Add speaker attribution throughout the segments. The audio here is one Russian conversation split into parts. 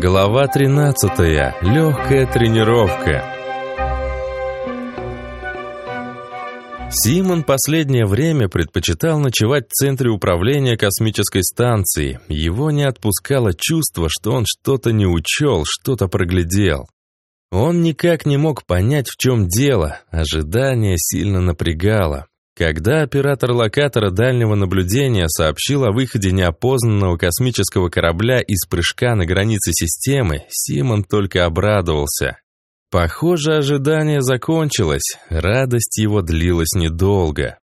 Speaker 1: Глава 13. Легкая тренировка. Симон последнее время предпочитал ночевать в центре управления космической станции. Его не отпускало чувство, что он что-то не учел, что-то проглядел. Он никак не мог понять, в чем дело. Ожидание сильно напрягало. Когда оператор локатора дальнего наблюдения сообщил о выходе неопознанного космического корабля из прыжка на границе системы, Симон только обрадовался. Похоже, ожидание закончилось, радость его длилась недолго.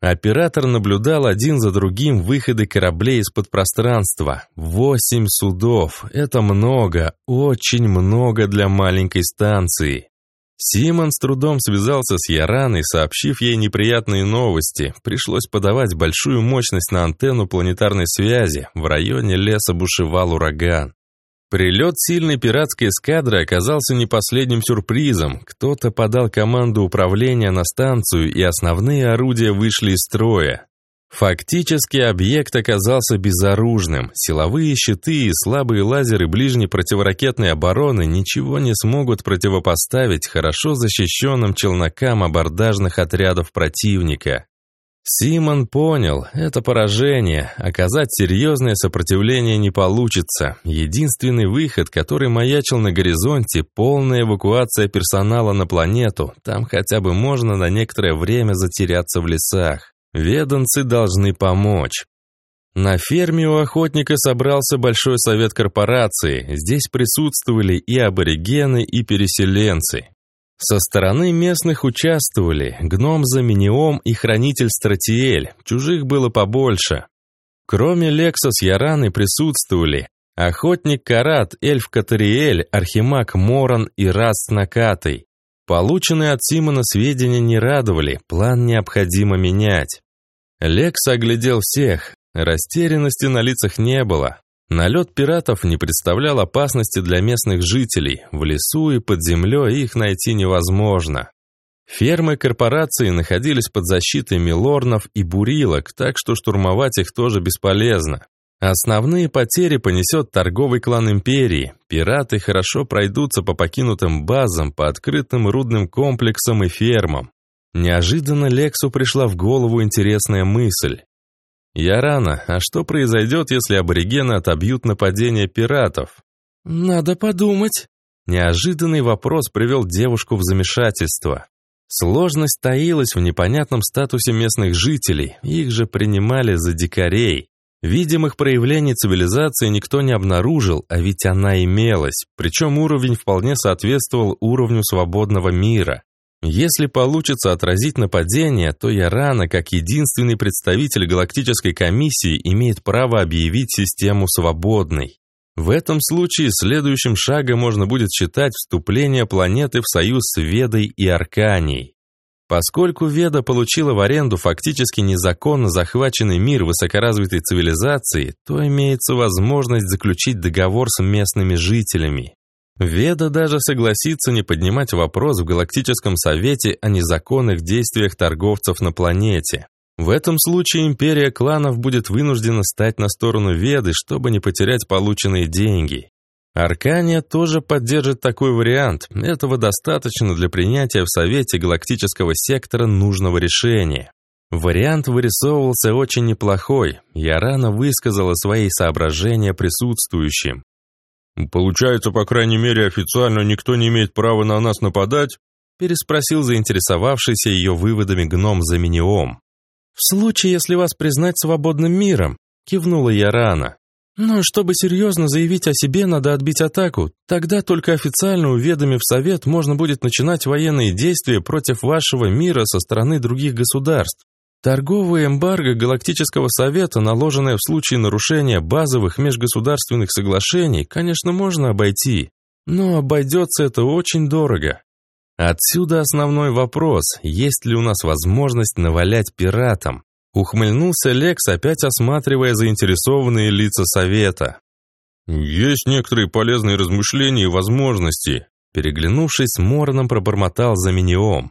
Speaker 1: Оператор наблюдал один за другим выходы кораблей из-под пространства. Восемь судов. Это много, очень много для маленькой станции. Симон с трудом связался с Яраной, сообщив ей неприятные новости. Пришлось подавать большую мощность на антенну планетарной связи. В районе леса бушевал ураган. Прилет сильной пиратской эскадры оказался не последним сюрпризом. Кто-то подал команду управления на станцию, и основные орудия вышли из строя. Фактически объект оказался безоружным. Силовые щиты и слабые лазеры ближней противоракетной обороны ничего не смогут противопоставить хорошо защищенным челнокам абордажных отрядов противника. Симон понял, это поражение, оказать серьезное сопротивление не получится. Единственный выход, который маячил на горизонте, полная эвакуация персонала на планету, там хотя бы можно на некоторое время затеряться в лесах. Веданцы должны помочь. На ферме у охотника собрался большой совет корпорации. Здесь присутствовали и аборигены, и переселенцы. Со стороны местных участвовали гном Заминиом и хранитель Стратиэль, чужих было побольше. Кроме Лекса с Яраны присутствовали охотник Карат, эльф Катариэль, архимаг Моран и Раст Накатый. Полученные от Симона сведения не радовали, план необходимо менять. Лекс оглядел всех, растерянности на лицах не было. Налет пиратов не представлял опасности для местных жителей, в лесу и под землей их найти невозможно. Фермы корпорации находились под защитой милорнов и бурилок, так что штурмовать их тоже бесполезно. Основные потери понесет торговый клан Империи. Пираты хорошо пройдутся по покинутым базам, по открытым рудным комплексам и фермам. Неожиданно Лексу пришла в голову интересная мысль. «Я рано. А что произойдет, если аборигены отобьют нападение пиратов?»
Speaker 2: «Надо подумать».
Speaker 1: Неожиданный вопрос привел девушку в замешательство. Сложность таилась в непонятном статусе местных жителей, их же принимали за дикарей. Видимых проявлений цивилизации никто не обнаружил, а ведь она имелась, причем уровень вполне соответствовал уровню свободного мира. Если получится отразить нападение, то Ярана, как единственный представитель галактической комиссии, имеет право объявить систему свободной. В этом случае следующим шагом можно будет считать вступление планеты в союз с Ведой и Арканией. Поскольку Веда получила в аренду фактически незаконно захваченный мир высокоразвитой цивилизации, то имеется возможность заключить договор с местными жителями. Веда даже согласится не поднимать вопрос в Галактическом Совете о незаконных действиях торговцев на планете. В этом случае империя кланов будет вынуждена стать на сторону Веды, чтобы не потерять полученные деньги. Аркания тоже поддержит такой вариант. Этого достаточно для принятия в Совете Галактического Сектора нужного решения. Вариант вырисовывался очень неплохой. Я рано высказала свои соображения присутствующим.
Speaker 3: «Получается, по крайней мере, официально никто не имеет права на нас нападать?»
Speaker 1: переспросил заинтересовавшийся ее выводами гном Заминиом.
Speaker 2: «В случае, если вас признать свободным миром», кивнула я рано. Но чтобы серьезно заявить о себе, надо отбить атаку. Тогда только официально уведомив Совет, можно будет начинать военные действия против вашего мира со стороны других государств. Торговая эмбарго Галактического Совета, наложенная в случае нарушения базовых межгосударственных соглашений, конечно, можно обойти. Но обойдется это очень дорого. Отсюда основной вопрос, есть ли у нас возможность навалять пиратам. Ухмыльнулся Лекс, опять осматривая заинтересованные лица совета.
Speaker 3: «Есть некоторые полезные размышления и возможности»,
Speaker 1: переглянувшись Мороном, пробормотал за Заминиом.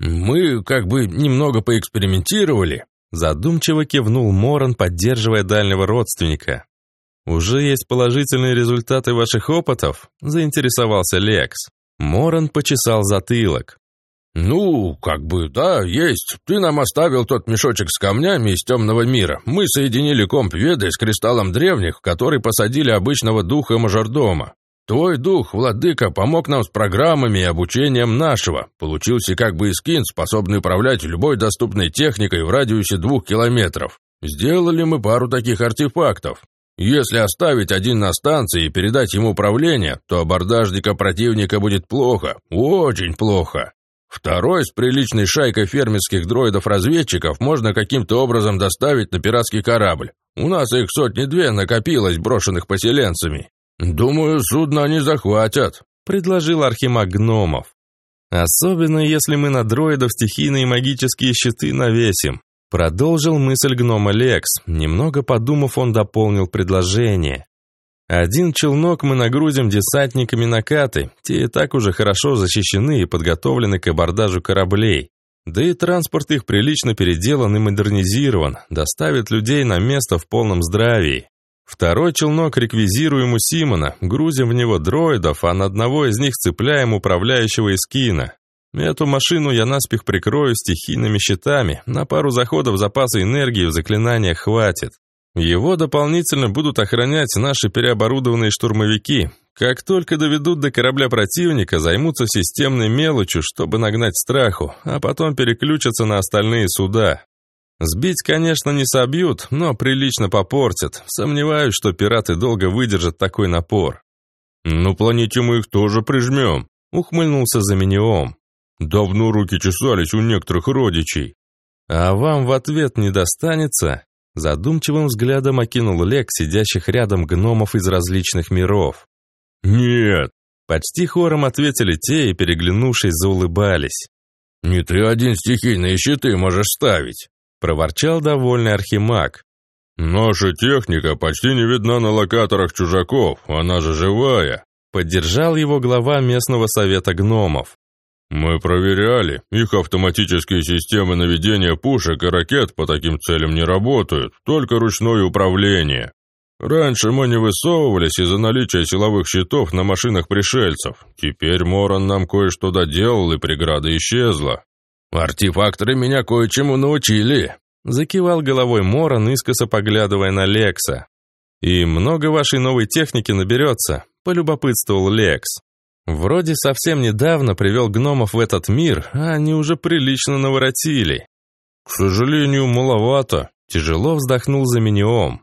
Speaker 3: «Мы как бы немного поэкспериментировали»,
Speaker 1: задумчиво кивнул Морон, поддерживая дальнего родственника. «Уже есть положительные результаты ваших опытов?» – заинтересовался Лекс. Моран почесал затылок.
Speaker 3: «Ну, как бы, да, есть. Ты нам оставил тот мешочек с камнями из темного мира. Мы соединили комп Веды с кристаллом древних, который посадили обычного духа мажордома. Твой дух, владыка, помог нам с программами и обучением нашего. Получился как бы искин, способный управлять любой доступной техникой в радиусе двух километров. Сделали мы пару таких артефактов. Если оставить один на станции и передать ему управление, то абордажника противника будет плохо, очень плохо. Второй с приличной шайкой фермерских дроидов-разведчиков можно каким-то образом доставить на пиратский корабль. У нас их сотни-две накопилось, брошенных поселенцами. Думаю, судно они захватят», —
Speaker 1: предложил Архимаг гномов. «Особенно, если мы на дроидов стихийные магические щиты навесим», — продолжил мысль гнома Лекс. Немного подумав, он дополнил предложение. Один челнок мы нагрузим десантниками накаты, те и так уже хорошо защищены и подготовлены к абордажу кораблей. Да и транспорт их прилично переделан и модернизирован, доставит людей на место в полном здравии. Второй челнок реквизируем у Симона, грузим в него дроидов, а на одного из них цепляем управляющего эскина. Эту машину я наспех прикрою стихийными щитами, на пару заходов запаса энергии в заклинаниях хватит. Его дополнительно будут охранять наши переоборудованные штурмовики. Как только доведут до корабля противника, займутся системной мелочью, чтобы нагнать страху, а потом переключатся на остальные суда. Сбить, конечно, не собьют, но прилично попортят. Сомневаюсь, что пираты долго выдержат такой напор.
Speaker 3: «Ну, планете мы их тоже прижмем», — ухмыльнулся Заминиом. «Давно руки чесались у некоторых родичей».
Speaker 1: «А вам в ответ не достанется?» Задумчивым взглядом окинул Лек сидящих рядом гномов из различных миров.
Speaker 3: «Нет!»
Speaker 1: Почти хором ответили те и, переглянувшись, заулыбались.
Speaker 3: «Не ты один стихийные щиты можешь ставить!»
Speaker 1: Проворчал довольный архимаг.
Speaker 3: «Наша техника почти не видна на локаторах чужаков, она же живая!»
Speaker 1: Поддержал его глава местного совета гномов.
Speaker 3: «Мы проверяли. Их автоматические системы наведения пушек и ракет по таким целям не работают, только ручное управление. Раньше мы не высовывались из-за наличия силовых щитов на машинах пришельцев. Теперь Моран нам кое-что доделал, и преграда исчезла. Артефакторы меня кое-чему научили», —
Speaker 1: закивал головой Моран, искоса поглядывая на Лекса. «И много вашей новой техники наберется», — полюбопытствовал Лекс. Вроде совсем недавно привел гномов в этот мир, а они уже прилично наворотили.
Speaker 3: К сожалению, маловато. Тяжело вздохнул за Заминиом.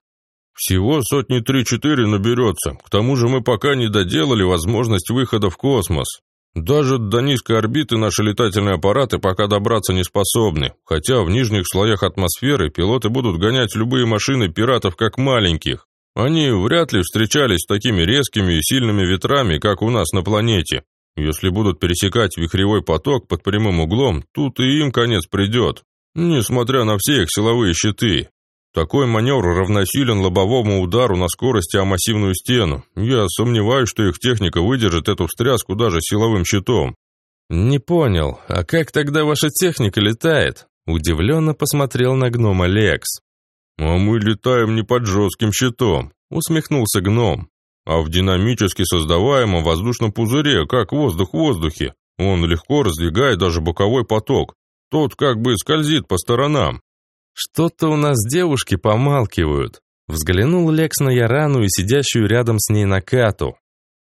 Speaker 3: Всего сотни три-четыре наберется. К тому же мы пока не доделали возможность выхода в космос. Даже до низкой орбиты наши летательные аппараты пока добраться не способны, хотя в нижних слоях атмосферы пилоты будут гонять любые машины пиратов как маленьких. Они вряд ли встречались с такими резкими и сильными ветрами, как у нас на планете. Если будут пересекать вихревой поток под прямым углом, тут и им конец придет, несмотря на все их силовые щиты. Такой маневр равносилен лобовому удару на скорости о массивную стену. Я сомневаюсь, что их техника выдержит эту встряску даже силовым щитом.
Speaker 1: «Не понял, а как тогда ваша техника летает?» Удивленно посмотрел на гнома Лекс.
Speaker 3: «А мы летаем не под жестким щитом», — усмехнулся гном, «а в динамически создаваемом воздушном пузыре, как воздух в воздухе. Он легко раздвигает даже боковой поток. Тот как бы скользит по сторонам».
Speaker 1: «Что-то у нас девушки помалкивают», — взглянул Лекс на Ярану и сидящую рядом с ней на Кату.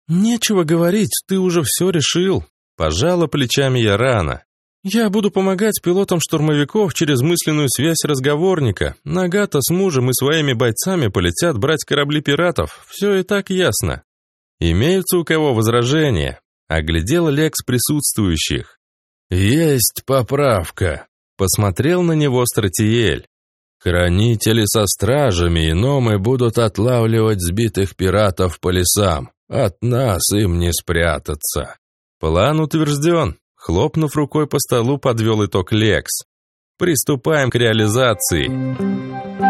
Speaker 1: «Нечего говорить, ты уже все решил», — пожала плечами Ярана. «Я буду помогать пилотам штурмовиков через мысленную связь разговорника. Нагата с мужем и своими бойцами полетят брать корабли пиратов. Все и так ясно». «Имеются у кого возражения?» Оглядел Лекс присутствующих.
Speaker 2: «Есть поправка», — посмотрел на него Стратиель. «Хранители со стражами и номы будут отлавливать сбитых пиратов по лесам. От нас им не спрятаться».
Speaker 1: «План утвержден», Хлопнув рукой по столу, подвел итог Лекс. Приступаем к реализации.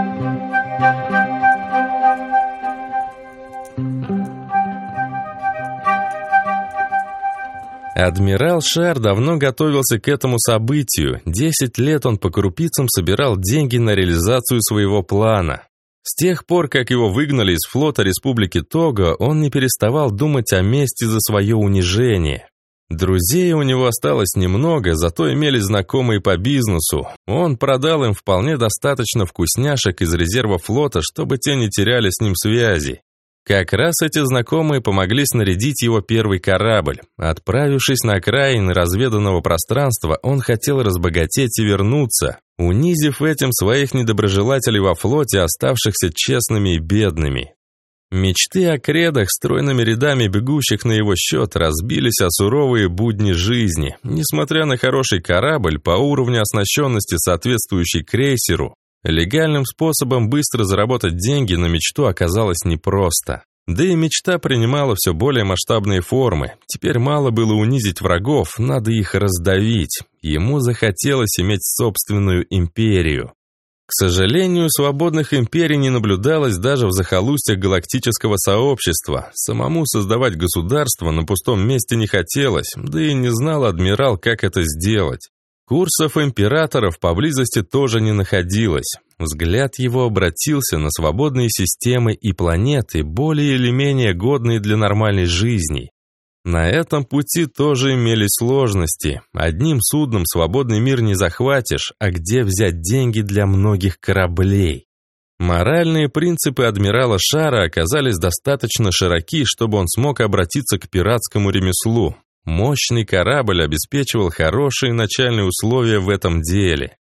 Speaker 1: Адмирал Шар давно готовился к этому событию. Десять лет он по крупицам собирал деньги на реализацию своего плана. С тех пор, как его выгнали из флота Республики Того, он не переставал думать о мести за свое унижение. Друзей у него осталось немного, зато имели знакомые по бизнесу. Он продал им вполне достаточно вкусняшек из резерва флота, чтобы те не теряли с ним связи. Как раз эти знакомые помогли снарядить его первый корабль. Отправившись на окраины разведанного пространства, он хотел разбогатеть и вернуться, унизив этим своих недоброжелателей во флоте, оставшихся честными и бедными. Мечты о кредах, стройными рядами бегущих на его счет, разбились о суровые будни жизни. Несмотря на хороший корабль, по уровню оснащенности соответствующий крейсеру, легальным способом быстро заработать деньги на мечту оказалось непросто. Да и мечта принимала все более масштабные формы. Теперь мало было унизить врагов, надо их раздавить. Ему захотелось иметь собственную империю. К сожалению, свободных империй не наблюдалось даже в захолустьях галактического сообщества. Самому создавать государство на пустом месте не хотелось, да и не знал адмирал, как это сделать. Курсов императоров поблизости тоже не находилось. Взгляд его обратился на свободные системы и планеты, более или менее годные для нормальной жизни. На этом пути тоже имелись сложности. Одним судном свободный мир не захватишь, а где взять деньги для многих кораблей? Моральные принципы адмирала Шара оказались достаточно широки, чтобы он смог обратиться к пиратскому ремеслу. Мощный корабль обеспечивал хорошие начальные условия в этом деле.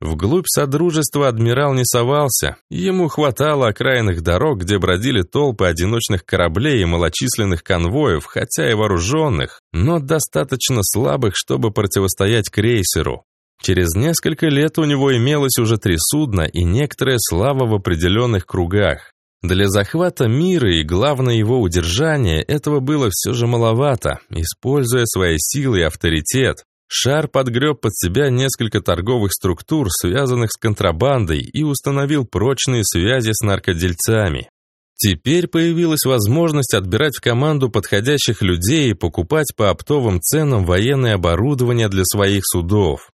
Speaker 1: Вглубь Содружества адмирал не совался. Ему хватало окраинных дорог, где бродили толпы одиночных кораблей и малочисленных конвоев, хотя и вооруженных, но достаточно слабых, чтобы противостоять крейсеру. Через несколько лет у него имелось уже три судна и некоторая слава в определенных кругах. Для захвата мира и, главное, его удержания этого было все же маловато. Используя свои силы и авторитет, Шар подгреб под себя несколько торговых структур, связанных с контрабандой, и установил прочные связи с наркодельцами. Теперь появилась возможность отбирать в команду подходящих людей и покупать по оптовым ценам военное оборудование для своих судов.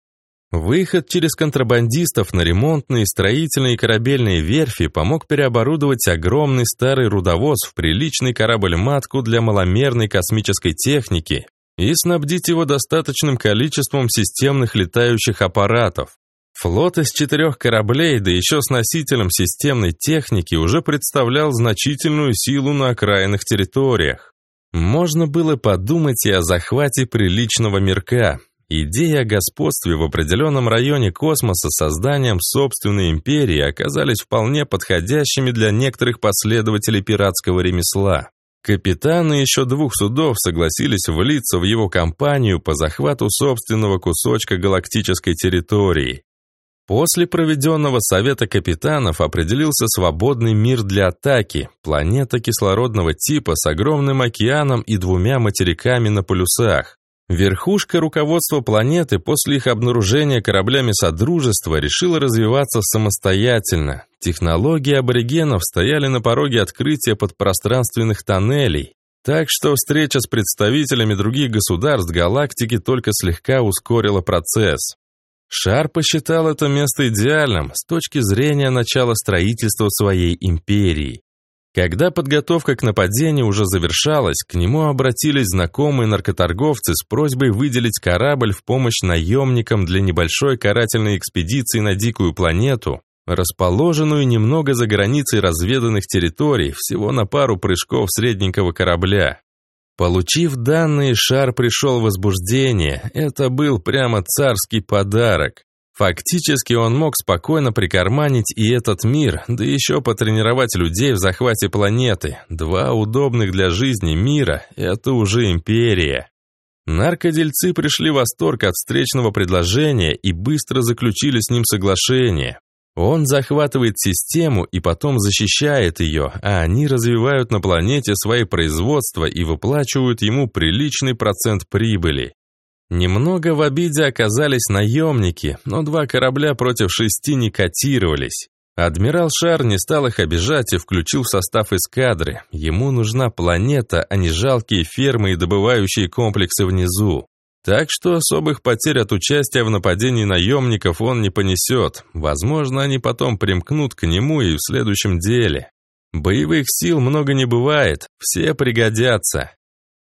Speaker 1: Выход через контрабандистов на ремонтные, строительные и корабельные верфи помог переоборудовать огромный старый рудовоз в приличный корабль-матку для маломерной космической техники, и снабдить его достаточным количеством системных летающих аппаратов. Флот из четырех кораблей, да еще с носителем системной техники, уже представлял значительную силу на окраинных территориях. Можно было подумать и о захвате приличного мирка. Идеи о господстве в определенном районе космоса с созданием собственной империи оказались вполне подходящими для некоторых последователей пиратского ремесла. Капитаны еще двух судов согласились влиться в его кампанию по захвату собственного кусочка галактической территории. После проведенного совета капитанов определился свободный мир для атаки, планета кислородного типа с огромным океаном и двумя материками на полюсах. Верхушка руководства планеты после их обнаружения кораблями Содружества решила развиваться самостоятельно. Технологии аборигенов стояли на пороге открытия подпространственных тоннелей, так что встреча с представителями других государств галактики только слегка ускорила процесс. Шар посчитал это место идеальным с точки зрения начала строительства своей империи. Когда подготовка к нападению уже завершалась, к нему обратились знакомые наркоторговцы с просьбой выделить корабль в помощь наемникам для небольшой карательной экспедиции на дикую планету, расположенную немного за границей разведанных территорий, всего на пару прыжков средненького корабля. Получив данные, шар пришел в возбуждение. Это был прямо царский подарок. Фактически он мог спокойно прикарманить и этот мир, да еще потренировать людей в захвате планеты. Два удобных для жизни мира – это уже империя. Наркодельцы пришли в восторг от встречного предложения и быстро заключили с ним соглашение. Он захватывает систему и потом защищает ее, а они развивают на планете свои производства и выплачивают ему приличный процент прибыли. Немного в обиде оказались наемники, но два корабля против шести не котировались. Адмирал Шар не стал их обижать и включил в состав эскадры. Ему нужна планета, а не жалкие фермы и добывающие комплексы внизу. Так что особых потерь от участия в нападении наемников он не понесет. Возможно, они потом примкнут к нему и в следующем деле. Боевых сил много не бывает, все пригодятся.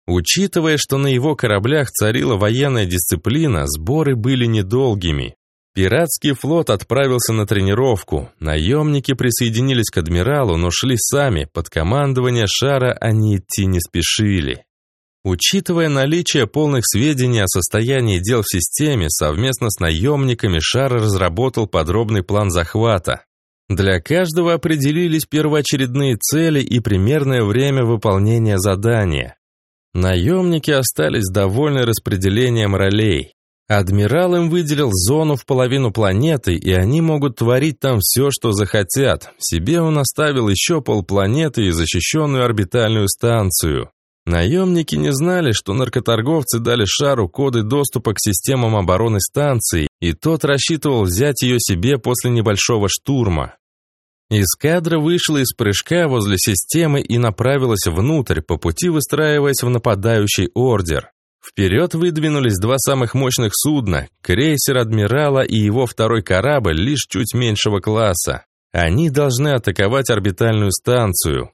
Speaker 1: Учитывая, что на его кораблях царила военная дисциплина, сборы были недолгими. Пиратский флот отправился на тренировку. Наемники присоединились к адмиралу, но шли сами. Под командование шара они идти не спешили. Учитывая наличие полных сведений о состоянии дел в системе, совместно с наемниками Шар разработал подробный план захвата. Для каждого определились первоочередные цели и примерное время выполнения задания. Наемники остались довольны распределением ролей. Адмирал им выделил зону в половину планеты, и они могут творить там все, что захотят. Себе он оставил еще полпланеты и защищенную орбитальную станцию. Наемники не знали, что наркоторговцы дали Шару коды доступа к системам обороны станции, и тот рассчитывал взять ее себе после небольшого штурма. Эскадра вышла из прыжка возле системы и направилась внутрь, по пути выстраиваясь в нападающий ордер. Вперед выдвинулись два самых мощных судна, крейсер «Адмирала» и его второй корабль лишь чуть меньшего класса. Они должны атаковать орбитальную станцию.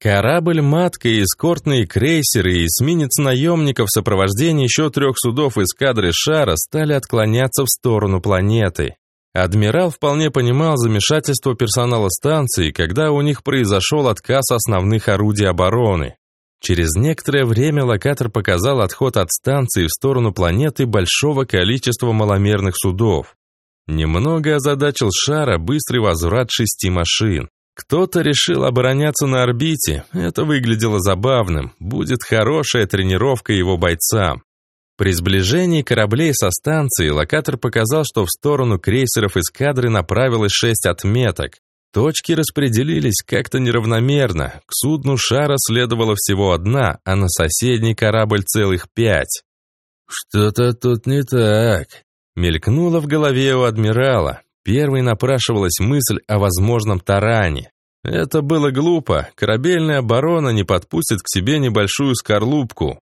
Speaker 1: Корабль «Матка» и эскортные крейсеры и эсминец наемников в сопровождении еще трех судов эскадры «Шара» стали отклоняться в сторону планеты. Адмирал вполне понимал замешательство персонала станции, когда у них произошел отказ основных орудий обороны. Через некоторое время локатор показал отход от станции в сторону планеты большого количества маломерных судов. Немного озадачил шара быстрый возврат шести машин. Кто-то решил обороняться на орбите, это выглядело забавным, будет хорошая тренировка его бойцам. При сближении кораблей со станции локатор показал, что в сторону крейсеров эскадры направилось шесть отметок. Точки распределились как-то неравномерно. К судну шара следовало всего одна, а на соседний корабль целых пять.
Speaker 3: «Что-то тут не так», —
Speaker 1: мелькнуло в голове у адмирала. Первой напрашивалась мысль о возможном таране. Это было глупо. Корабельная оборона не подпустит к себе небольшую скорлупку.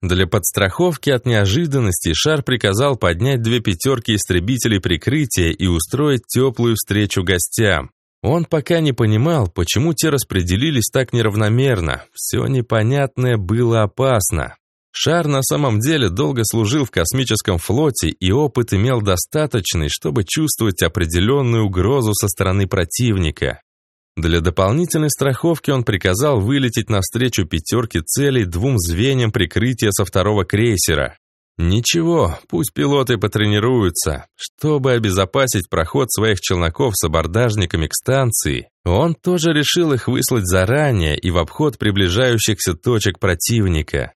Speaker 1: Для подстраховки от неожиданности Шар приказал поднять две пятерки истребителей прикрытия и устроить теплую встречу гостям. Он пока не понимал, почему те распределились так неравномерно. Все непонятное было опасно. Шар на самом деле долго служил в космическом флоте и опыт имел достаточный, чтобы чувствовать определенную угрозу со стороны противника. Для дополнительной страховки он приказал вылететь навстречу пятерке целей двум звеньям прикрытия со второго крейсера. Ничего, пусть пилоты потренируются. Чтобы обезопасить проход своих челноков с абордажниками к станции, он тоже решил их выслать заранее и в обход приближающихся точек противника.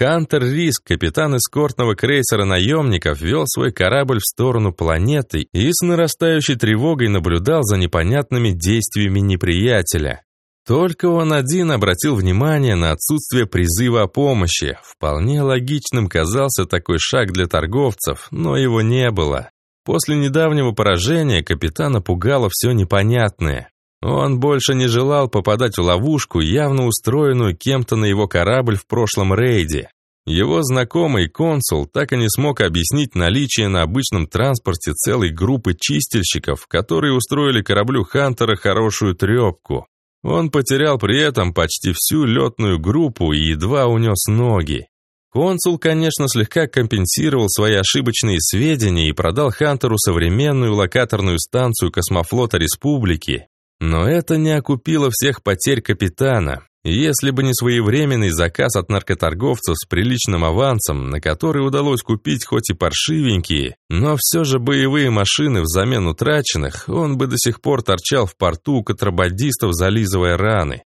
Speaker 1: Хантер Риск, капитан эскортного крейсера наемников, вел свой корабль в сторону планеты и с нарастающей тревогой наблюдал за непонятными действиями неприятеля. Только он один обратил внимание на отсутствие призыва о помощи. Вполне логичным казался такой шаг для торговцев, но его не было. После недавнего поражения капитана пугало все непонятное. Он больше не желал попадать в ловушку, явно устроенную кем-то на его корабль в прошлом рейде. Его знакомый консул так и не смог объяснить наличие на обычном транспорте целой группы чистильщиков, которые устроили кораблю Хантера хорошую трепку. Он потерял при этом почти всю летную группу и едва унес ноги. Консул, конечно, слегка компенсировал свои ошибочные сведения и продал Хантеру современную локаторную станцию космофлота Республики, но это не окупило всех потерь капитана. Если бы не своевременный заказ от наркоторговцев с приличным авансом, на который удалось купить хоть и паршивенькие, но все же боевые машины взамен утраченных, он бы до сих пор торчал в порту у контрабандистов, зализывая раны.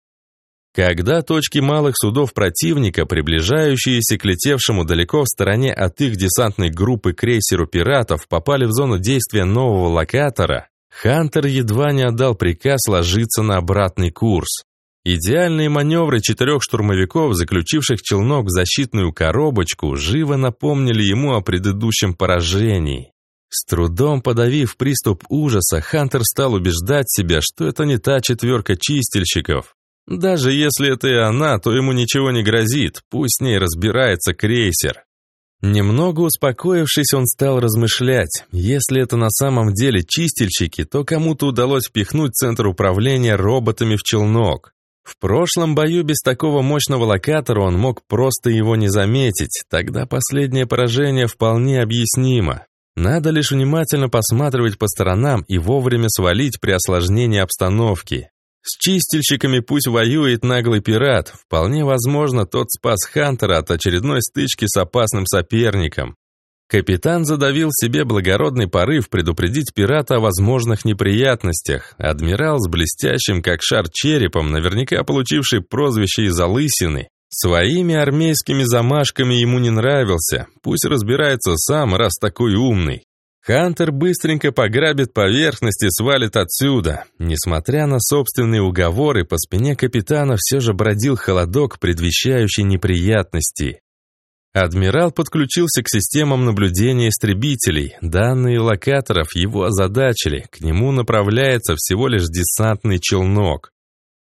Speaker 1: Когда точки малых судов противника, приближающиеся к летевшему далеко в стороне от их десантной группы крейсеру пиратов, попали в зону действия нового локатора, Хантер едва не отдал приказ ложиться на обратный курс. Идеальные маневры четырех штурмовиков, заключивших челнок в защитную коробочку, живо напомнили ему о предыдущем поражении. С трудом подавив приступ ужаса, Хантер стал убеждать себя, что это не та четверка чистильщиков. Даже если это и она, то ему ничего не грозит, пусть с ней разбирается крейсер. Немного успокоившись, он стал размышлять. Если это на самом деле чистильщики, то кому-то удалось впихнуть центр управления роботами в челнок. В прошлом бою без такого мощного локатора он мог просто его не заметить, тогда последнее поражение вполне объяснимо. Надо лишь внимательно посматривать по сторонам и вовремя свалить при осложнении обстановки. С чистильщиками пусть воюет наглый пират. Вполне возможно, тот спас Хантера от очередной стычки с опасным соперником. Капитан задавил себе благородный порыв предупредить пирата о возможных неприятностях. Адмирал с блестящим, как шар черепом, наверняка получивший прозвище из-за лысины, своими армейскими замашками ему не нравился. Пусть разбирается сам, раз такой умный. Хантер быстренько пограбит поверхность и свалит отсюда. Несмотря на собственные уговоры, по спине капитана все же бродил холодок, предвещающий неприятности. Адмирал подключился к системам наблюдения истребителей. Данные локаторов его озадачили. К нему направляется всего лишь десантный челнок.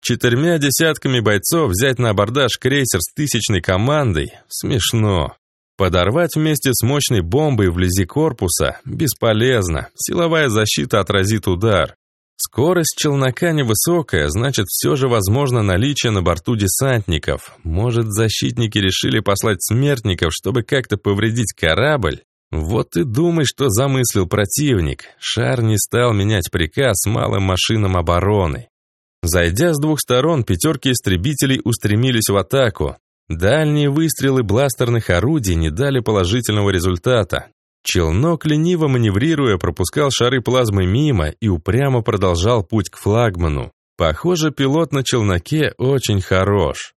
Speaker 1: Четырьмя десятками бойцов взять на абордаж крейсер с тысячной командой – смешно. Подорвать вместе с мощной бомбой вблизи корпуса бесполезно, силовая защита отразит удар. Скорость челнока невысокая, значит, все же возможно наличие на борту десантников. Может, защитники решили послать смертников, чтобы как-то повредить корабль? Вот и думай, что замыслил противник. Шар не стал менять приказ малым машинам обороны. Зайдя с двух сторон, пятерки истребителей устремились в атаку. Дальние выстрелы бластерных орудий не дали положительного результата. Челнок, лениво маневрируя, пропускал шары плазмы мимо и упрямо продолжал путь к флагману. Похоже, пилот на челноке очень хорош.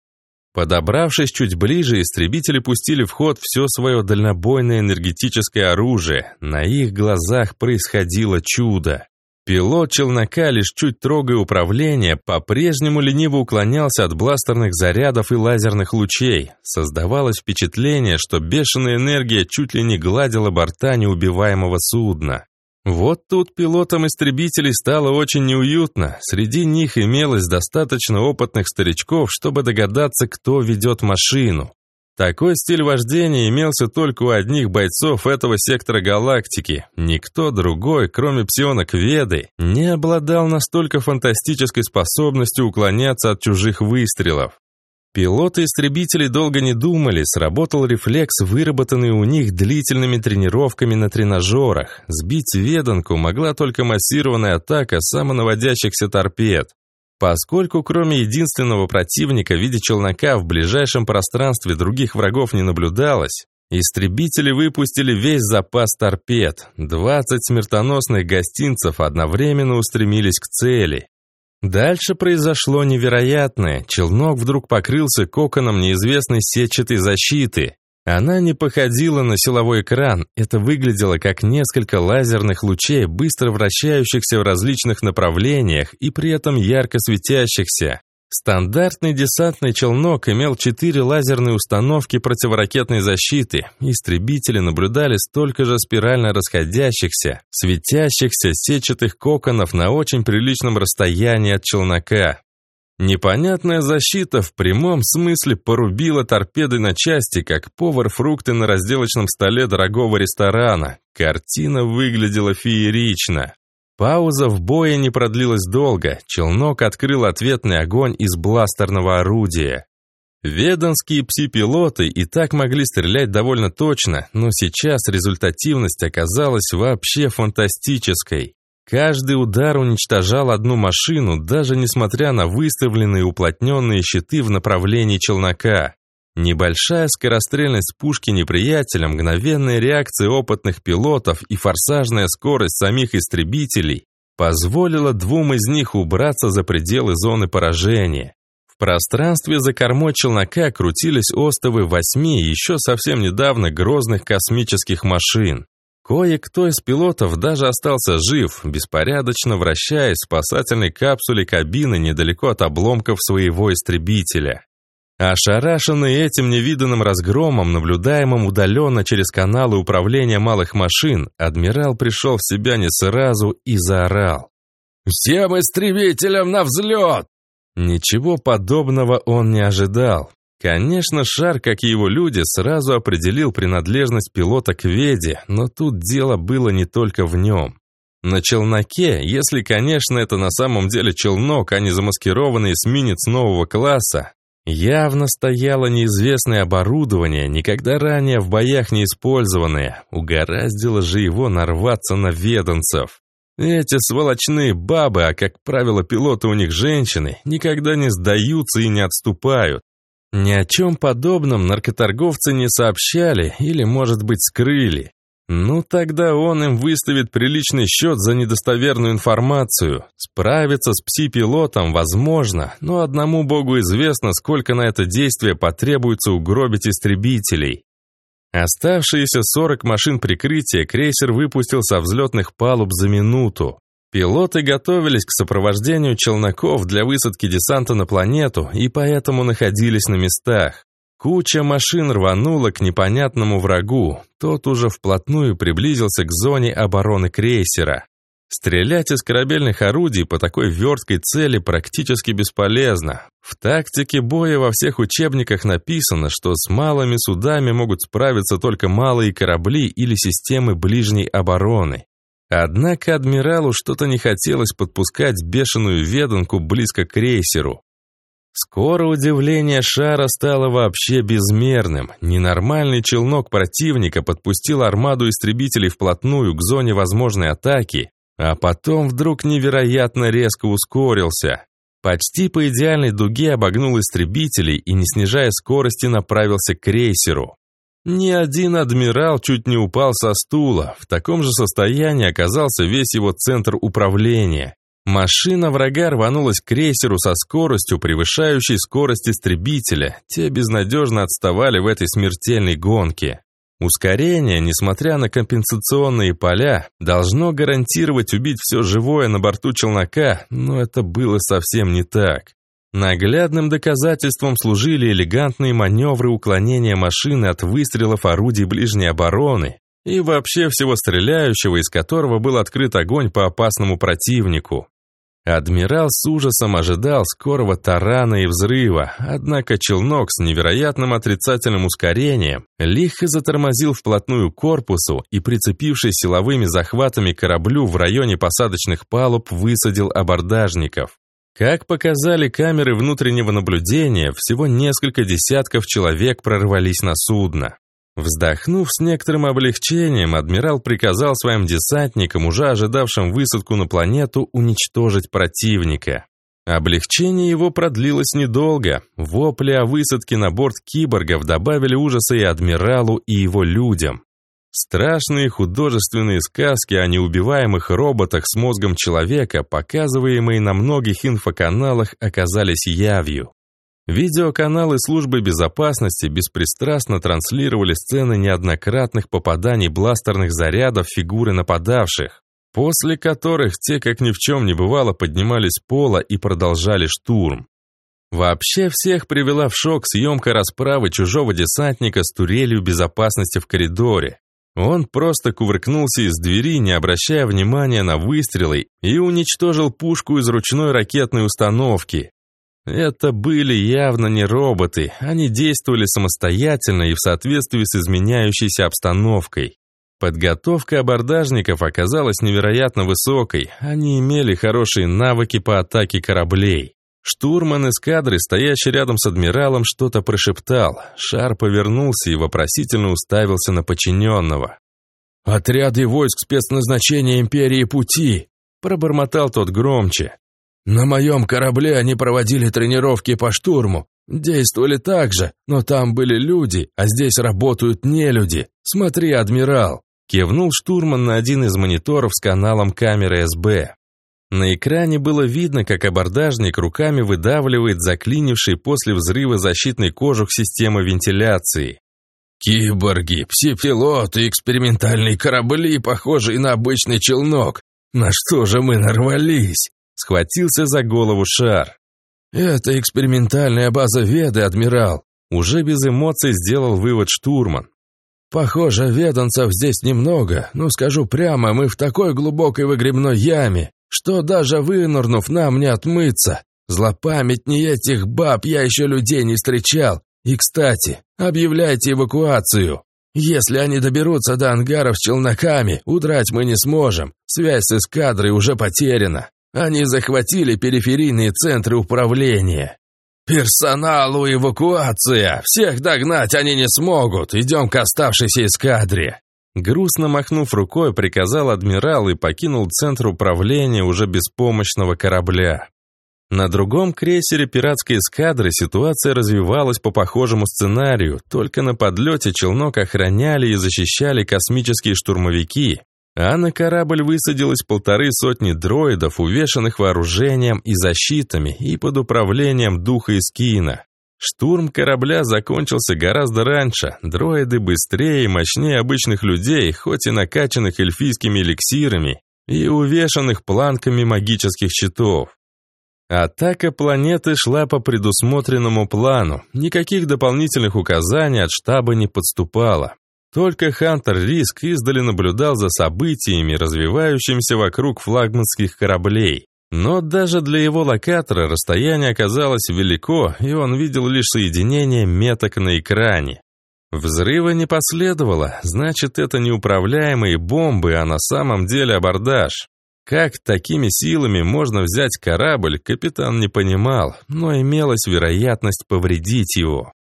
Speaker 1: Подобравшись чуть ближе, истребители пустили в ход все свое дальнобойное энергетическое оружие. На их глазах происходило чудо. Пилот челнока, лишь чуть трогая управление, по-прежнему лениво уклонялся от бластерных зарядов и лазерных лучей. Создавалось впечатление, что бешеная энергия чуть ли не гладила борта неубиваемого судна. Вот тут пилотам истребителей стало очень неуютно. Среди них имелось достаточно опытных старичков, чтобы догадаться, кто ведет машину. Такой стиль вождения имелся только у одних бойцов этого сектора галактики. Никто другой, кроме псионок Веды, не обладал настолько фантастической способностью уклоняться от чужих выстрелов. Пилоты-истребители долго не думали, сработал рефлекс, выработанный у них длительными тренировками на тренажерах. Сбить веданку могла только массированная атака самонаводящихся торпед. Поскольку кроме единственного противника в виде челнока в ближайшем пространстве других врагов не наблюдалось, истребители выпустили весь запас торпед. 20 смертоносных гостинцев одновременно устремились к цели. Дальше произошло невероятное. Челнок вдруг покрылся коконом неизвестной сетчатой защиты. Она не походила на силовой экран, это выглядело как несколько лазерных лучей, быстро вращающихся в различных направлениях и при этом ярко светящихся. Стандартный десантный челнок имел четыре лазерные установки противоракетной защиты. Истребители наблюдали столько же спирально расходящихся, светящихся сетчатых коконов на очень приличном расстоянии от челнока. Непонятная защита в прямом смысле порубила торпеды на части, как повар фрукты на разделочном столе дорогого ресторана. Картина выглядела феерично. Пауза в бое не продлилась долго. Челнок открыл ответный огонь из бластерного орудия. Веданские пси-пилоты и так могли стрелять довольно точно, но сейчас результативность оказалась вообще фантастической. Каждый удар уничтожал одну машину, даже несмотря на выставленные уплотненные щиты в направлении челнока. Небольшая скорострельность пушки неприятеля, мгновенная реакция опытных пилотов и форсажная скорость самих истребителей позволила двум из них убраться за пределы зоны поражения. В пространстве за кормой челнока крутились остовы восьми еще совсем недавно грозных космических машин. Кое-кто из пилотов даже остался жив, беспорядочно вращаясь в спасательной капсуле кабины недалеко от обломков своего истребителя. Ошарашенный этим невиданным разгромом, наблюдаемым удаленно через каналы управления малых машин, адмирал пришел в себя не сразу и заорал.
Speaker 3: «Всем истребителям на взлет!»
Speaker 1: Ничего подобного он не ожидал. Конечно, Шар, как и его люди, сразу определил принадлежность пилота к Веде, но тут дело было не только в нем. На челноке, если, конечно, это на самом деле челнок, а не замаскированный эсминец нового класса, явно стояло неизвестное оборудование, никогда ранее в боях не использованное. Угораздило же его нарваться на веданцев. Эти сволочные бабы, а как правило пилоты у них женщины, никогда не сдаются и не отступают. Ни о чем подобном наркоторговцы не сообщали или, может быть, скрыли. Ну, тогда он им выставит приличный счет за недостоверную информацию. Справиться с пси-пилотом возможно, но одному богу известно, сколько на это действие потребуется угробить истребителей. Оставшиеся 40 машин прикрытия крейсер выпустил со взлетных палуб за минуту. Пилоты готовились к сопровождению челноков для высадки десанта на планету и поэтому находились на местах. Куча машин рванула к непонятному врагу. Тот уже вплотную приблизился к зоне обороны крейсера. Стрелять из корабельных орудий по такой верткой цели практически бесполезно. В тактике боя во всех учебниках написано, что с малыми судами могут справиться только малые корабли или системы ближней обороны. Однако адмиралу что-то не хотелось подпускать бешеную веданку близко к крейсеру. Скоро удивление шара стало вообще безмерным. Ненормальный челнок противника подпустил армаду истребителей вплотную к зоне возможной атаки, а потом вдруг невероятно резко ускорился. Почти по идеальной дуге обогнул истребителей и, не снижая скорости, направился к крейсеру. Ни один адмирал чуть не упал со стула. В таком же состоянии оказался весь его центр управления. Машина врага рванулась к крейсеру со скоростью, превышающей скорость истребителя. Те безнадежно отставали в этой смертельной гонке. Ускорение, несмотря на компенсационные поля, должно гарантировать убить все живое на борту челнока, но это было совсем не так. Наглядным доказательством служили элегантные маневры уклонения машины от выстрелов орудий ближней обороны и вообще всего стреляющего, из которого был открыт огонь по опасному противнику. Адмирал с ужасом ожидал скорого тарана и взрыва, однако челнок с невероятным отрицательным ускорением лихо затормозил вплотную к корпусу и, прицепившись силовыми захватами кораблю в районе посадочных палуб, высадил абордажников. Как показали камеры внутреннего наблюдения, всего несколько десятков человек прорвались на судно. Вздохнув с некоторым облегчением, адмирал приказал своим десантникам, уже ожидавшим высадку на планету, уничтожить противника. Облегчение его продлилось недолго. Вопли о высадке на борт киборгов добавили ужаса и адмиралу, и его людям. Страшные художественные сказки о неубиваемых роботах с мозгом человека, показываемые на многих инфоканалах, оказались явью. Видеоканалы службы безопасности беспристрастно транслировали сцены неоднократных попаданий бластерных зарядов фигуры нападавших, после которых те, как ни в чем не бывало, поднимались пола и продолжали штурм. Вообще всех привела в шок съемка расправы чужого десантника с турелью безопасности в коридоре. Он просто кувыркнулся из двери, не обращая внимания на выстрелы, и уничтожил пушку из ручной ракетной установки. Это были явно не роботы, они действовали самостоятельно и в соответствии с изменяющейся обстановкой. Подготовка абордажников оказалась невероятно высокой, они имели хорошие навыки по атаке кораблей. Штурман эскадры, стоящий рядом с адмиралом, что-то прошептал. Шар повернулся и вопросительно уставился на подчиненного. «Отряды войск спецназначения Империи Пути!» Пробормотал тот громче. На моем корабле они проводили тренировки по штурму. Действовали так же, но там были люди, а здесь работают не люди. Смотри, адмирал!» Кивнул штурман на один из мониторов с каналом камеры СБ. На экране было видно, как абордажник руками выдавливает заклинивший после взрыва защитный кожух системы вентиляции. «Киборги, псипилоты, экспериментальные корабли, похожие на обычный челнок. На что же мы нарвались?» Схватился за голову шар. «Это экспериментальная база Веды, адмирал!» Уже без эмоций сделал вывод штурман. «Похоже, веданцев здесь немного, но скажу прямо, мы в такой глубокой выгребной яме, что даже вынырнув нам не отмыться. Злопамятнее этих баб я еще людей не встречал.
Speaker 3: И, кстати, объявляйте эвакуацию. Если они доберутся до ангаров с челноками, удрать мы не сможем. Связь с эскадрой уже потеряна. Они захватили периферийные центры управления. «Персоналу эвакуация! Всех догнать они не смогут! Идем к оставшейся эскадре!»
Speaker 1: Грустно махнув рукой, приказал адмирал и покинул центр управления уже беспомощного корабля. На другом крейсере пиратской эскадры ситуация развивалась по похожему сценарию, только на подлете челнок охраняли и защищали космические штурмовики, а на корабль высадилось полторы сотни дроидов, увешанных вооружением и защитами, и под управлением духа Искина. Штурм корабля закончился гораздо раньше, дроиды быстрее и мощнее обычных людей, хоть и накачанных эльфийскими эликсирами и увешанных планками магических щитов. Атака планеты шла по предусмотренному плану, никаких дополнительных указаний от штаба не подступало. Только Хантер Риск издали наблюдал за событиями, развивающимися вокруг флагманских кораблей. Но даже для его локатора расстояние оказалось велико, и он видел лишь соединение меток на экране. Взрыва не последовало, значит, это не управляемые бомбы, а на самом деле абордаж. Как такими силами можно взять корабль, капитан не понимал, но имелась вероятность повредить его.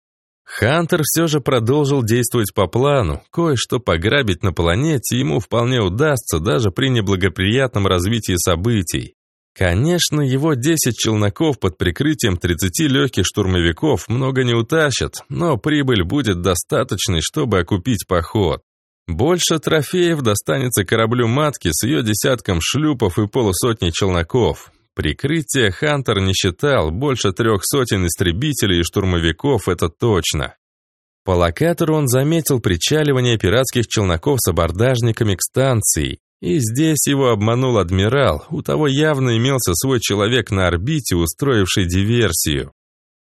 Speaker 1: Хантер все же продолжил действовать по плану. Кое-что пограбить на планете ему вполне удастся даже при неблагоприятном развитии событий. Конечно, его 10 челноков под прикрытием 30 легких штурмовиков много не утащат, но прибыль будет достаточной, чтобы окупить поход. Больше трофеев достанется кораблю-матки с ее десятком шлюпов и полусотни челноков. Прикрытие Хантер не считал, больше трех сотен истребителей и штурмовиков это точно. По локатору он заметил причаливание пиратских челноков с абордажниками к станции. И здесь его обманул адмирал, у того явно имелся свой человек на орбите, устроивший диверсию.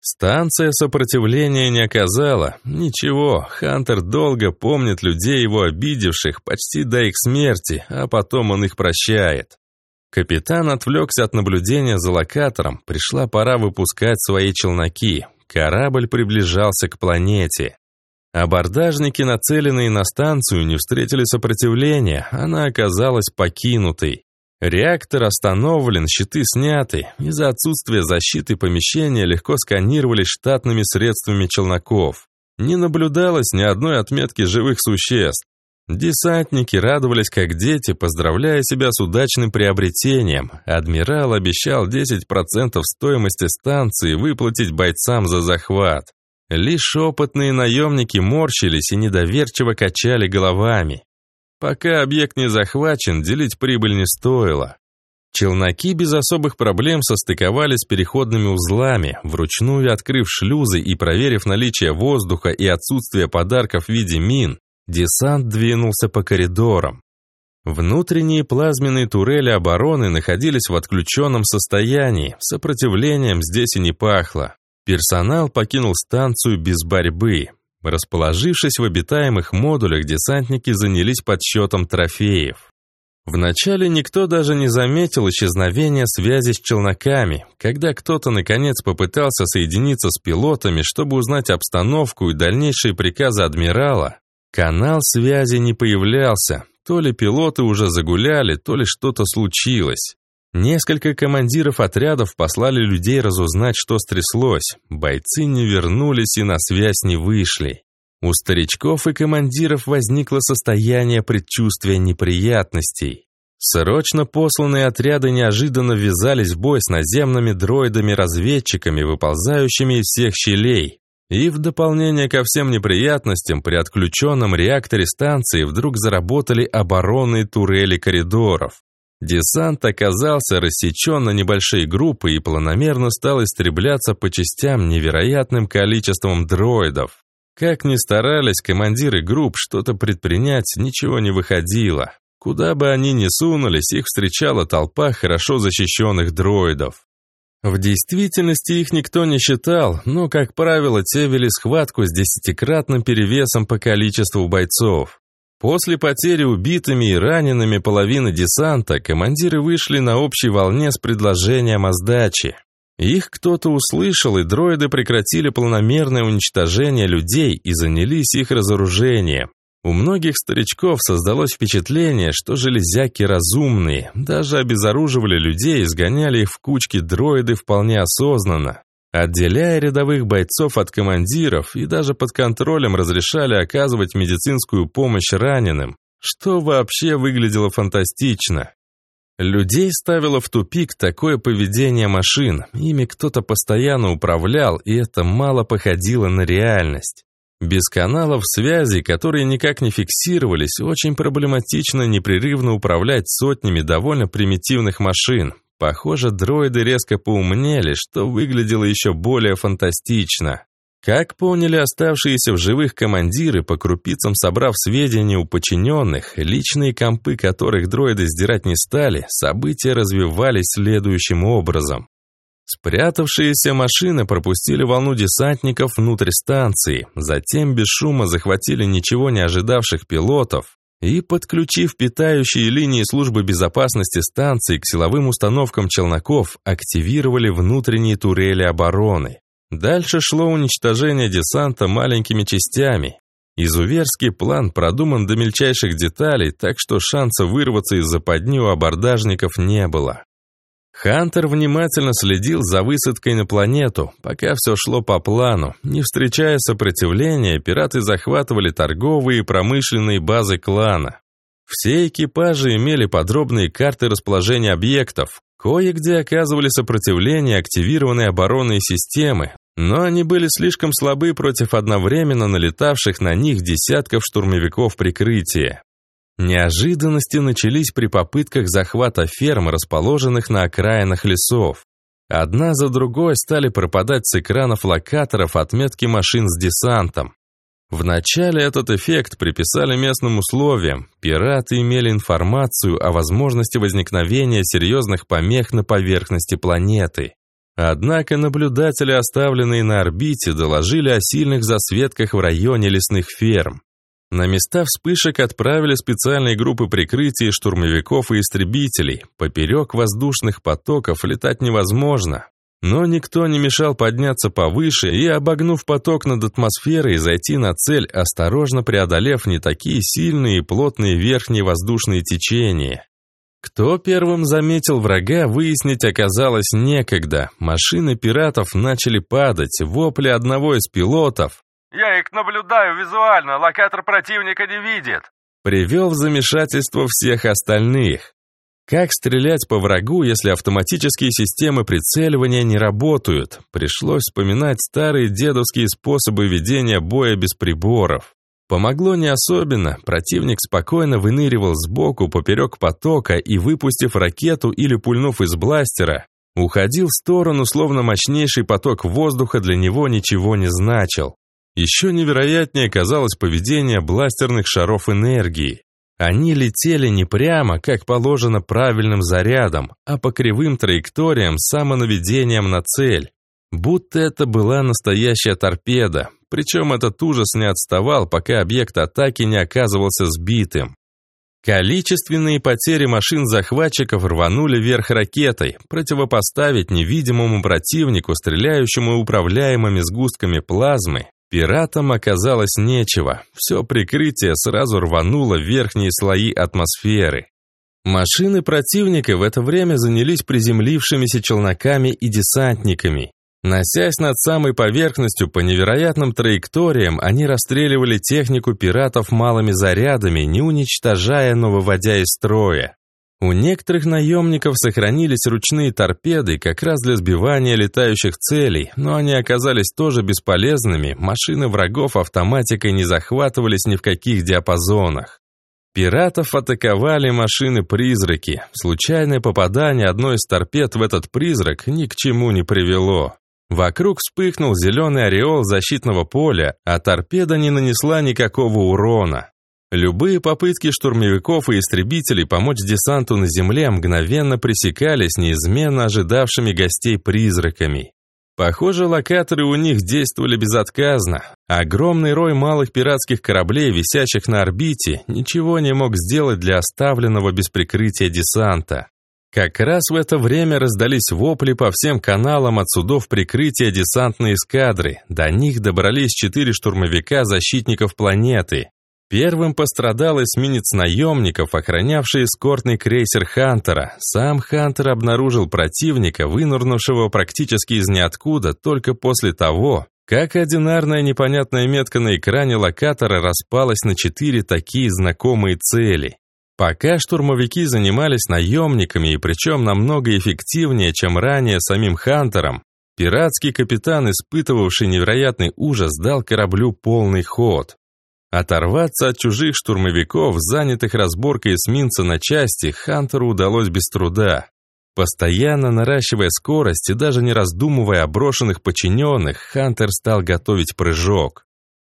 Speaker 1: Станция сопротивления не оказала. Ничего, Хантер долго помнит людей его обидевших, почти до их смерти, а потом он их прощает. Капитан отвлекся от наблюдения за локатором, пришла пора выпускать свои челноки. Корабль приближался к планете. Абордажники, нацеленные на станцию, не встретили сопротивления, она оказалась покинутой. Реактор остановлен, щиты сняты. Из-за отсутствия защиты помещения легко сканировались штатными средствами челноков. Не наблюдалось ни одной отметки живых существ. Десантники радовались как дети, поздравляя себя с удачным приобретением. Адмирал обещал 10% стоимости станции выплатить бойцам за захват. Лишь опытные наемники морщились и недоверчиво качали головами. Пока объект не захвачен, делить прибыль не стоило. Челноки без особых проблем состыковались с переходными узлами, вручную открыв шлюзы и проверив наличие воздуха и отсутствие подарков в виде мин, десант двинулся по коридорам. Внутренние плазменные турели обороны находились в отключенном состоянии, сопротивлением здесь и не пахло. Персонал покинул станцию без борьбы. Расположившись в обитаемых модулях, десантники занялись подсчетом трофеев. Вначале никто даже не заметил исчезновения связи с челноками. Когда кто-то наконец попытался соединиться с пилотами, чтобы узнать обстановку и дальнейшие приказы адмирала, канал связи не появлялся. То ли пилоты уже загуляли, то ли что-то случилось. Несколько командиров отрядов послали людей разузнать, что стряслось. Бойцы не вернулись и на связь не вышли. У старичков и командиров возникло состояние предчувствия неприятностей. Срочно посланные отряды неожиданно ввязались в бой с наземными дроидами-разведчиками, выползающими из всех щелей. И в дополнение ко всем неприятностям при отключенном реакторе станции вдруг заработали оборонные турели коридоров. Десант оказался рассечен на небольшие группы и планомерно стал истребляться по частям невероятным количеством дроидов. Как ни старались командиры групп что-то предпринять, ничего не выходило. Куда бы они ни сунулись, их встречала толпа хорошо защищенных дроидов. В действительности их никто не считал, но, как правило, те вели схватку с десятикратным перевесом по количеству бойцов. После потери убитыми и ранеными половины десанта командиры вышли на общей волне с предложением о сдаче. Их кто-то услышал, и дроиды прекратили планомерное уничтожение людей и занялись их разоружением. У многих старичков создалось впечатление, что железяки разумные, даже обезоруживали людей и сгоняли их в кучки дроиды вполне осознанно, отделяя рядовых бойцов от командиров и даже под контролем разрешали оказывать медицинскую помощь раненым, что вообще выглядело фантастично. Людей ставило в тупик такое поведение машин, ими кто-то постоянно управлял, и это мало походило на реальность. Без каналов связи, которые никак не фиксировались, очень проблематично непрерывно управлять сотнями довольно примитивных машин. Похоже, дроиды резко поумнели, что выглядело еще более фантастично. Как поняли оставшиеся в живых командиры, по крупицам собрав сведения у подчиненных, личные компы которых дроиды сдирать не стали, события развивались следующим образом. Спрятавшиеся машины пропустили волну десантников внутрь станции, затем без шума захватили ничего не ожидавших пилотов и, подключив питающие линии службы безопасности станции к силовым установкам челноков, активировали внутренние турели обороны. Дальше шло уничтожение десанта маленькими частями. Изуверский план продуман до мельчайших деталей, так что шанса вырваться из западни у абордажников не было. Хантер внимательно следил за высадкой на планету, пока все шло по плану. Не встречая сопротивления, пираты захватывали торговые и промышленные базы клана. Все экипажи имели подробные карты расположения объектов. Кое-где оказывали сопротивление активированной оборонной системы, но они были слишком слабы против одновременно налетавших на них десятков штурмовиков прикрытия. Неожиданности начались при попытках захвата ферм, расположенных на окраинах лесов. Одна за другой стали пропадать с экранов локаторов отметки машин с десантом. Вначале этот эффект приписали местным условиям. Пираты имели информацию о возможности возникновения серьезных помех на поверхности планеты. Однако наблюдатели, оставленные на орбите, доложили о сильных засветках в районе лесных ферм. На места вспышек отправили специальные группы прикрытия штурмовиков и истребителей. Поперек воздушных потоков летать невозможно. Но никто не мешал подняться повыше и, обогнув поток над атмосферой, зайти на цель, осторожно преодолев не такие сильные и плотные верхние воздушные течения. Кто первым заметил врага, выяснить оказалось некогда. Машины пиратов начали падать, вопли одного из пилотов.
Speaker 4: «Я их наблюдаю визуально, локатор противника не видит!»
Speaker 1: Привел в замешательство всех остальных. Как стрелять по врагу, если автоматические системы прицеливания не работают? Пришлось вспоминать старые дедовские способы ведения боя без приборов. Помогло не особенно, противник спокойно выныривал сбоку поперек потока и, выпустив ракету или пульнув из бластера, уходил в сторону, словно мощнейший поток воздуха для него ничего не значил. Еще невероятнее казалось поведение бластерных шаров энергии. Они летели не прямо, как положено правильным зарядом, а по кривым траекториям с самонаведением на цель. Будто это была настоящая торпеда, причем этот ужас не отставал, пока объект атаки не оказывался сбитым. Количественные потери машин-захватчиков рванули вверх ракетой, противопоставить невидимому противнику, стреляющему управляемыми сгустками плазмы, Пиратам оказалось нечего, все прикрытие сразу рвануло верхние слои атмосферы. Машины противника в это время занялись приземлившимися челноками и десантниками. Носясь над самой поверхностью по невероятным траекториям, они расстреливали технику пиратов малыми зарядами, не уничтожая, но выводя из строя. У некоторых наемников сохранились ручные торпеды как раз для сбивания летающих целей, но они оказались тоже бесполезными, машины врагов автоматикой не захватывались ни в каких диапазонах. Пиратов атаковали машины-призраки. Случайное попадание одной из торпед в этот призрак ни к чему не привело. Вокруг вспыхнул зеленый ореол защитного поля, а торпеда не нанесла никакого урона. Любые попытки штурмовиков и истребителей помочь десанту на земле мгновенно пресекались неизменно ожидавшими гостей призраками. Похоже, локаторы у них действовали безотказно. Огромный рой малых пиратских кораблей, висящих на орбите, ничего не мог сделать для оставленного без прикрытия десанта. Как раз в это время раздались вопли по всем каналам от судов прикрытия десантной эскадры. До них добрались четыре штурмовика защитников планеты. Первым пострадал эсминец наемников, охранявший эскортный крейсер Хантера. Сам Хантер обнаружил противника, вынурнувшего практически из ниоткуда только после того, как одинарная непонятная метка на экране локатора распалась на четыре такие знакомые цели. Пока штурмовики занимались наемниками, и причем намного эффективнее, чем ранее самим Хантером, пиратский капитан, испытывавший невероятный ужас, дал кораблю полный ход. Оторваться от чужих штурмовиков, занятых разборкой эсминца на части, Хантеру удалось без труда. Постоянно наращивая скорость и даже не раздумывая о брошенных подчиненных, Хантер стал готовить прыжок.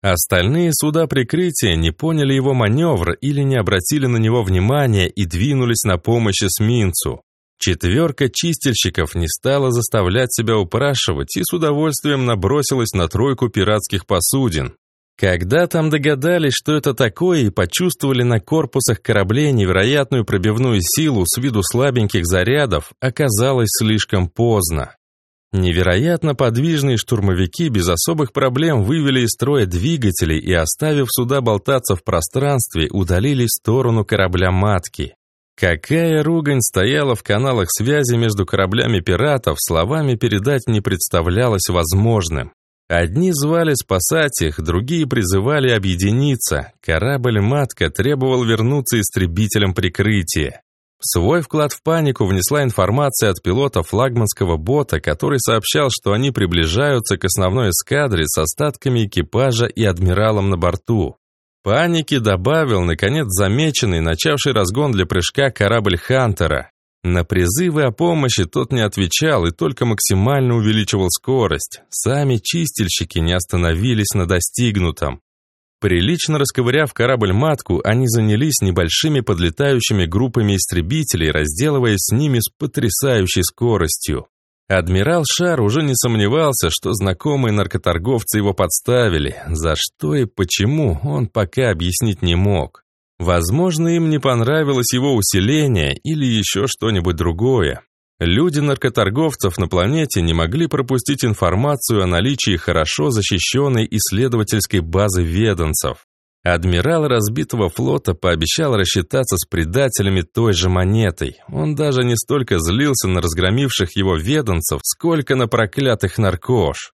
Speaker 1: Остальные суда прикрытия не поняли его маневр или не обратили на него внимания и двинулись на помощь эсминцу. Четверка чистильщиков не стала заставлять себя упрашивать и с удовольствием набросилась на тройку пиратских посудин. Когда там догадались, что это такое, и почувствовали на корпусах кораблей невероятную пробивную силу с виду слабеньких зарядов, оказалось слишком поздно. Невероятно подвижные штурмовики без особых проблем вывели из строя двигатели и, оставив суда болтаться в пространстве, удалились в сторону корабля-матки. Какая ругань стояла в каналах связи между кораблями пиратов, словами передать не представлялось возможным. Одни звали спасать их, другие призывали объединиться. Корабль-матка требовал вернуться истребителям прикрытия. Свой вклад в панику внесла информация от пилота флагманского бота, который сообщал, что они приближаются к основной эскадре с остатками экипажа и адмиралом на борту. Паники добавил, наконец, замеченный, начавший разгон для прыжка корабль «Хантера». На призывы о помощи тот не отвечал и только максимально увеличивал скорость. Сами чистильщики не остановились на достигнутом. Прилично расковыряв корабль-матку, они занялись небольшими подлетающими группами истребителей, разделываясь с ними с потрясающей скоростью. Адмирал Шар уже не сомневался, что знакомые наркоторговцы его подставили. За что и почему, он пока объяснить не мог. Возможно, им не понравилось его усиление или еще что-нибудь другое. Люди наркоторговцев на планете не могли пропустить информацию о наличии хорошо защищенной исследовательской базы веданцев. Адмирал разбитого флота пообещал рассчитаться с предателями той же монетой. Он даже не столько злился на разгромивших его веданцев, сколько на проклятых наркош.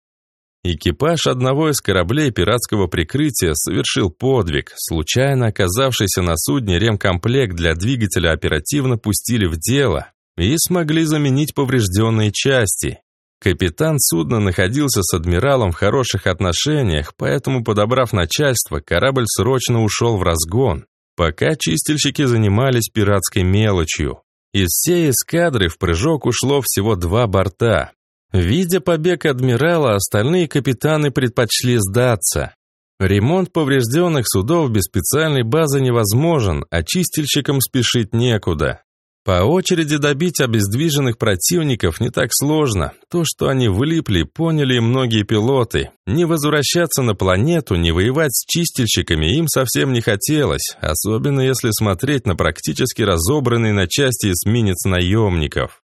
Speaker 1: Экипаж одного из кораблей пиратского прикрытия совершил подвиг. Случайно оказавшийся на судне ремкомплект для двигателя оперативно пустили в дело, и смогли заменить поврежденные части. Капитан судна находился с адмиралом в хороших отношениях, поэтому, подобрав начальство, корабль срочно ушел в разгон, пока чистильщики занимались пиратской мелочью. Из всей эскадры в прыжок ушло всего два борта. Видя побег адмирала, остальные капитаны предпочли сдаться. Ремонт поврежденных судов без специальной базы невозможен, а чистильщикам спешить некуда. По очереди добить обездвиженных противников не так сложно. То, что они вылипли, поняли многие пилоты. Не возвращаться на планету, не воевать с чистильщиками им совсем не хотелось, особенно если смотреть на практически разобранный на части эсминец наемников.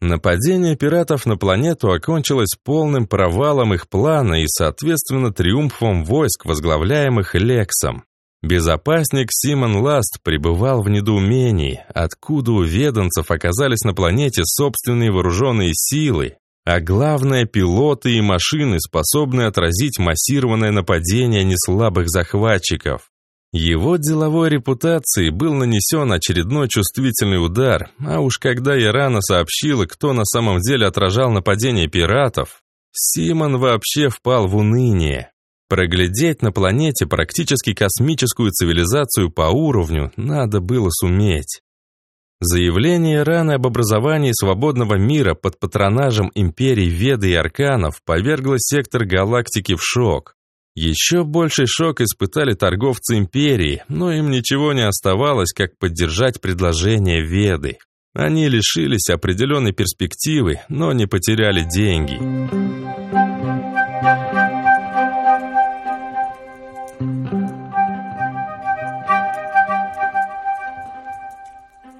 Speaker 1: Нападение пиратов на планету окончилось полным провалом их плана и, соответственно, триумфом войск, возглавляемых Лексом. Безопасник Симон Ласт пребывал в недоумении, откуда у веданцев оказались на планете собственные вооруженные силы, а главное пилоты и машины, способные отразить массированное нападение неслабых захватчиков. Его деловой репутации был нанесен очередной чувствительный удар, а уж когда Ирана сообщила, кто на самом деле отражал нападение пиратов, Симон вообще впал в уныние. Проглядеть на планете практически космическую цивилизацию по уровню надо было суметь. Заявление Ирана об образовании свободного мира под патронажем империй Веды и Арканов повергло сектор галактики в шок. Еще больший шок испытали торговцы империи, но им ничего не оставалось, как поддержать предложение Веды. Они лишились определенной перспективы, но не потеряли деньги.